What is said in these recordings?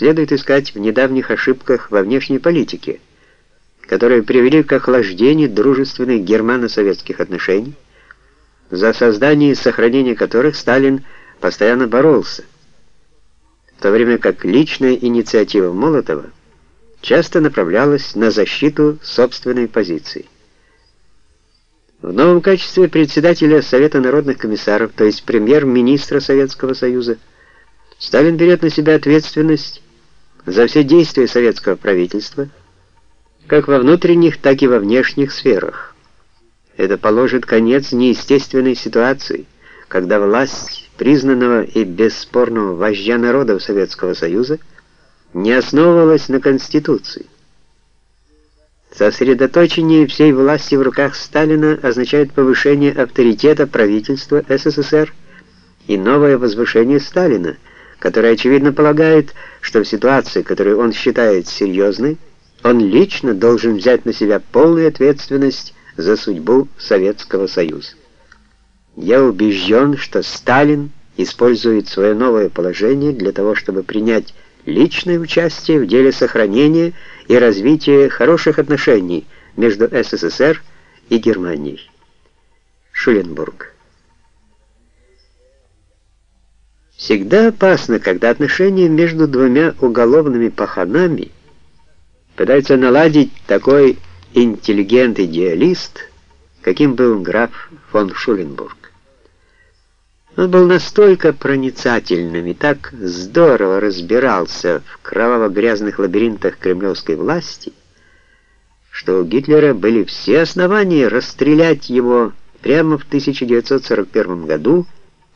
следует искать в недавних ошибках во внешней политике, которые привели к охлаждению дружественных германо-советских отношений, за создание и сохранение которых Сталин постоянно боролся, в то время как личная инициатива Молотова часто направлялась на защиту собственной позиции. В новом качестве председателя Совета народных комиссаров, то есть премьер-министра Советского Союза, Сталин берет на себя ответственность за все действия советского правительства, как во внутренних, так и во внешних сферах. Это положит конец неестественной ситуации, когда власть признанного и бесспорного вождя народов Советского Союза не основывалась на Конституции. Сосредоточение всей власти в руках Сталина означает повышение авторитета правительства СССР и новое возвышение Сталина, которое очевидно полагает, что в ситуации, которую он считает серьезной, он лично должен взять на себя полную ответственность за судьбу Советского Союза. Я убежден, что Сталин использует свое новое положение для того, чтобы принять личное участие в деле сохранения и развития хороших отношений между СССР и Германией. Шуленбург. Всегда опасно, когда отношения между двумя уголовными паханами пытаются наладить такой интеллигент-идеалист, каким был граф фон Шуленбург. Он был настолько проницательным и так здорово разбирался в кроваво-грязных лабиринтах кремлевской власти, что у Гитлера были все основания расстрелять его прямо в 1941 году,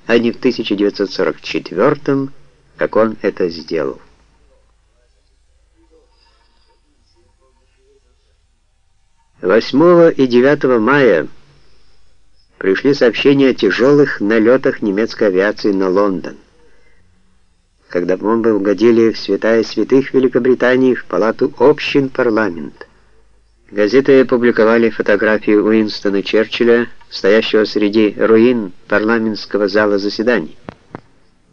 а не в 1944, как он это сделал. 8 и 9 мая пришли сообщения о тяжелых налетах немецкой авиации на Лондон. Когда бомбы угодили в святая святых Великобритании в палату общин парламент. Газеты опубликовали фотографии Уинстона Черчилля, стоящего среди руин парламентского зала заседаний.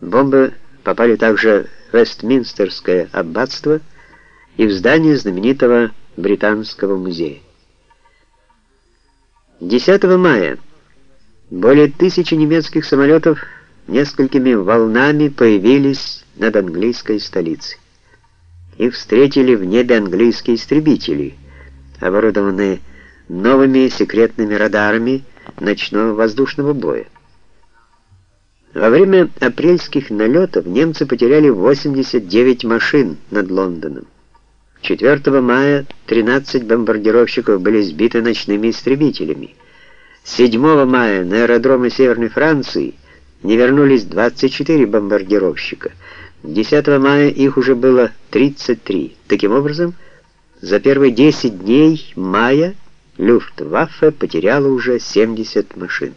Бомбы попали также в Вестминстерское аббатство и в здание знаменитого Британского музея. 10 мая более тысячи немецких самолетов несколькими волнами появились над английской столицей. Их встретили в небе английские истребители, оборудованные новыми секретными радарами ночного воздушного боя. Во время апрельских налетов немцы потеряли 89 машин над Лондоном. 4 мая 13 бомбардировщиков были сбиты ночными истребителями. 7 мая на аэродромы Северной Франции не вернулись 24 бомбардировщика. 10 мая их уже было 33. Таким образом, за первые 10 дней мая Люфтваффе потеряла уже 70 машин.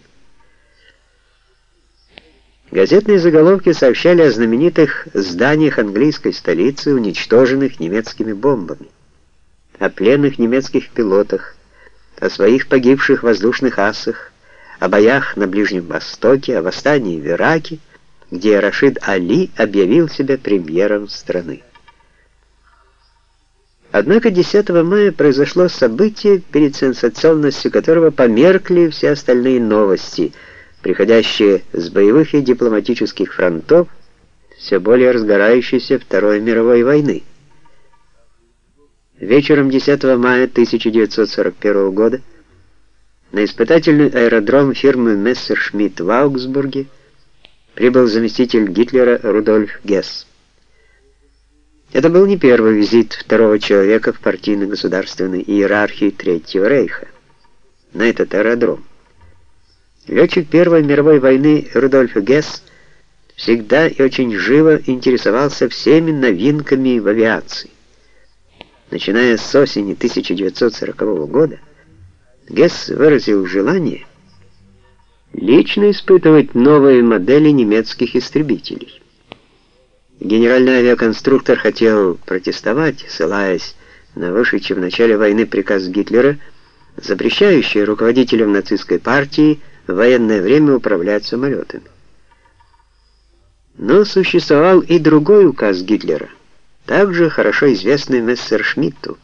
Газетные заголовки сообщали о знаменитых зданиях английской столицы, уничтоженных немецкими бомбами, о пленных немецких пилотах, о своих погибших воздушных асах, о боях на Ближнем Востоке, о восстании в Ираке, где Рашид Али объявил себя премьером страны. Однако 10 мая произошло событие, перед сенсационностью которого померкли все остальные новости – приходящие с боевых и дипломатических фронтов все более разгорающейся Второй мировой войны. Вечером 10 мая 1941 года на испытательный аэродром фирмы Мессершмитт в Аугсбурге прибыл заместитель Гитлера Рудольф Гесс. Это был не первый визит второго человека в партийно-государственной иерархии Третьего Рейха на этот аэродром. Летчик Первой мировой войны Рудольф Гесс всегда и очень живо интересовался всеми новинками в авиации. Начиная с осени 1940 года, Гесс выразил желание лично испытывать новые модели немецких истребителей. Генеральный авиаконструктор хотел протестовать, ссылаясь на вышедший в начале войны приказ Гитлера, запрещающий руководителям нацистской партии в военное время управлять самолетами. Но существовал и другой указ Гитлера, также хорошо известный Мессершмитту.